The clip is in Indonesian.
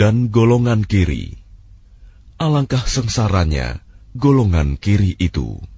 dan golongan kiri. Alangkah sengsaranya golongan kiri itu.